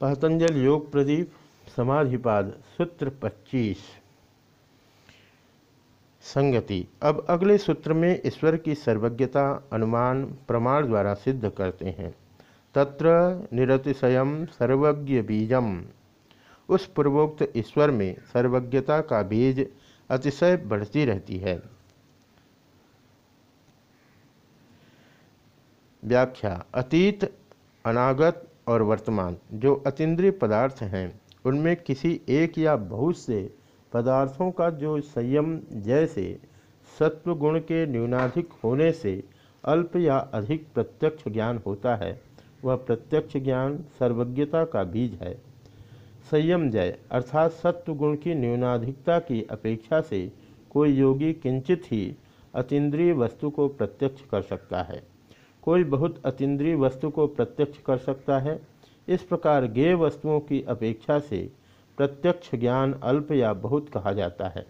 पतंजल योग प्रदीप, समाधिपाद, सूत्र 25 संगति, अब अगले सूत्र में ईश्वर की सर्वज्ञता, अनुमान, प्रमाण द्वारा सिद्ध करते हैं। तत्र निरतिशय सर्वज्ञ बीजम। उस पूर्वोक्त ईश्वर में सर्वज्ञता का बीज अतिशय बढ़ती रहती है। व्याख्या, अतीत, अनागत और वर्तमान, जो अतीन्द्रिय पदार्थ हैं, उनमें किसी एक या बहुत से पदार्थों का जो संयम जैसे सत्व गुण के न्यूनाधिक होने से अल्प या अधिक प्रत्यक्ष ज्ञान होता है, वह प्रत्यक्ष ज्ञान सर्वज्ञता का बीज है। संयम जय, अर्थात सत्व गुण की न्यूनाधिकता की अपेक्षा से कोई योगी किंचित ही अतीन्द्रिय वस्तु को प्रत्यक्ष कर सकता है। कोई बहुत अतीन्द्रिय वस्तु को प्रत्यक्ष कर सकता है। इस प्रकार गेय वस्तुओं की अपेक्षा से प्रत्यक्ष ज्ञान अल्प या बहुत कहा जाता है।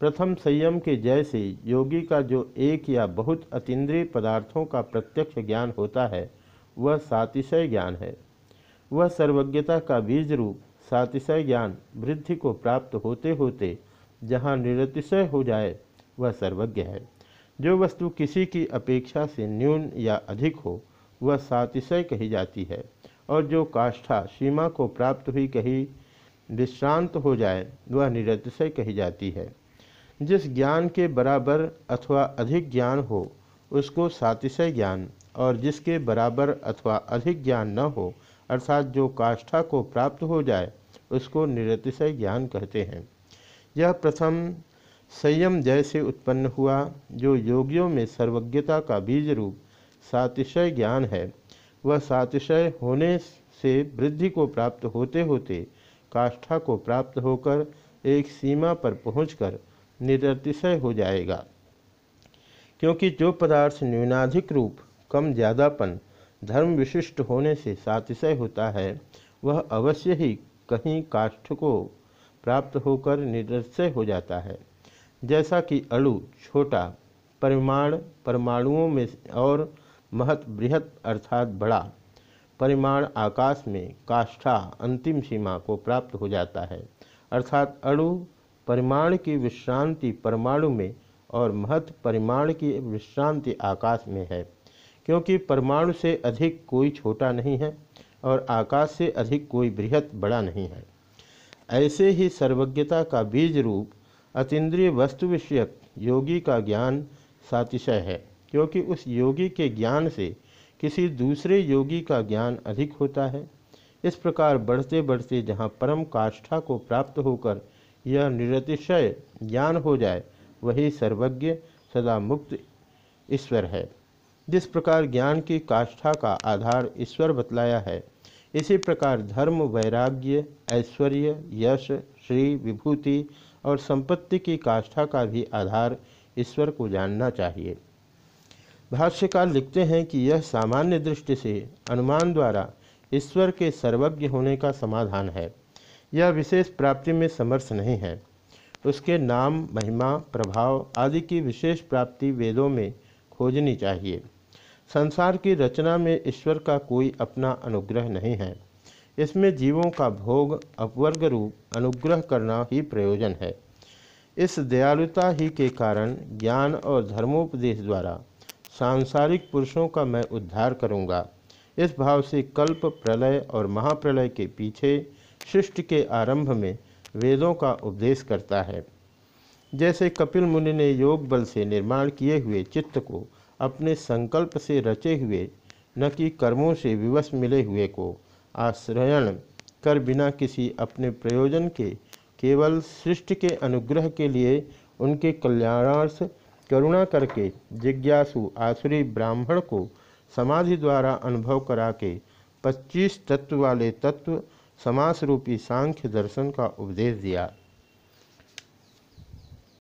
प्रथम संयम के जैसे योगी का जो एक या बहुत अतीन्द्रिय पदार्थों का प्रत्यक्ष ज्ञान होता है, वह सातिशय ज्ञान है। वह सर्वज्ञता का बीज रूप सातिशय ज्ञान वृद्धि को प्राप्त होते होते जहाँ निरतिशय हो जाए, वह सर्वज्ञ है। जो वस्तु किसी की अपेक्षा से न्यून या अधिक हो, वह सातिशय कही जाती है। और जो काष्ठा सीमा को प्राप्त हुई कही विश्रांत हो जाए, वह निरतिशय कही जाती है। जिस ज्ञान के बराबर अथवा अधिक ज्ञान हो, उसको सातिशय ज्ञान, और जिसके बराबर अथवा अधिक ज्ञान न हो, अर्थात जो काष्ठा को प्राप्त हो जाए, उसको निरतिशय ज्ञान कहते हैं। यह प्रथम संयम जैसे उत्पन्न हुआ, जो योगियों में सर्वज्ञता का बीज रूप, सातिशय ज्ञान है। वह सातिशय होने से वृद्धि को प्राप्त होते होते, काष्ठा को प्राप्त होकर एक सीमा पर पहुंचकर निरतिशय हो जाएगा। क्योंकि जो पदार्थ न्यूनाधिक रूप, कम ज्यादापन, धर्म विशिष्ट होने से सातिशय होता है, वह अवश्य ही कहीं काष्ठ को प्राप्त होकर निरतिशय हो जाता है। जैसा कि अणु छोटा, परिमाण परमाणुओं में और महत बृहत अर्थात बड़ा, परिमाण आकाश में काष्ठा अंतिम सीमा को प्राप्त हो जाता है। अर्थात अणु परिमाण की विश्रांति परमाणु में और महत परिमाण की विश्रांति आकाश में है, क्योंकि परमाणु से अधिक कोई छोटा नहीं है और आकाश से अधिक कोई बृहत बड़ा नहीं है। ऐसे ही सर्वज्ञता का बीज रूप अतीन्द्रिय वस्तु विषयक योगी का ज्ञान सातिशय है, क्योंकि उस योगी के ज्ञान से किसी दूसरे योगी का ज्ञान अधिक होता है। इस प्रकार बढ़ते बढ़ते जहाँ परम काष्ठा को प्राप्त होकर यह निरतिशय ज्ञान हो जाए, वही सर्वज्ञ सदा मुक्त ईश्वर है। जिस प्रकार ज्ञान की काष्ठा का आधार ईश्वर बतलाया है, इसी प्रकार धर्म, वैराग्य, ऐश्वर्य, यश, श्री, विभूति और संपत्ति की काष्ठा का भी आधार ईश्वर को जानना चाहिए। भाष्यकार लिखते हैं कि यह सामान्य दृष्टि से अनुमान द्वारा ईश्वर के सर्वज्ञ होने का समाधान है। यह विशेष प्राप्ति में समर्थ नहीं है। उसके नाम, महिमा, प्रभाव आदि की विशेष प्राप्ति वेदों में खोजनी चाहिए। संसार की रचना में ईश्वर का कोई अपना अनुग्रह नहीं है। इसमें जीवों का भोग, अपवर्ग रूप, अनुग्रह करना ही प्रयोजन है। इस दयालुता ही के कारण ज्ञान और धर्मोपदेश द्वारा सांसारिक पुरुषों का मैं उद्धार करूँगा। इस भाव से कल्प प्रलय और महाप्रलय के पीछे सृष्टि के आरंभ में वेदों का उपदेश करता है। जैसे कपिल मुनि ने योग बल से निर्माण किए हुए चित्त को अपने संकल्प से रचे हुए, न कि कर्मों से विवश मिले हुए को। आश्रयण कर बिना किसी अपने प्रयोजन के, केवल सृष्टि के अनुग्रह के लिए उनके कल्याणार्थ करुणा करके, जिज्ञासु आसुरी ब्राह्मण को समाधि द्वारा अनुभव करा के पच्चीस तत्व वाले तत्व समास रूपी सांख्य दर्शन का उपदेश दिया।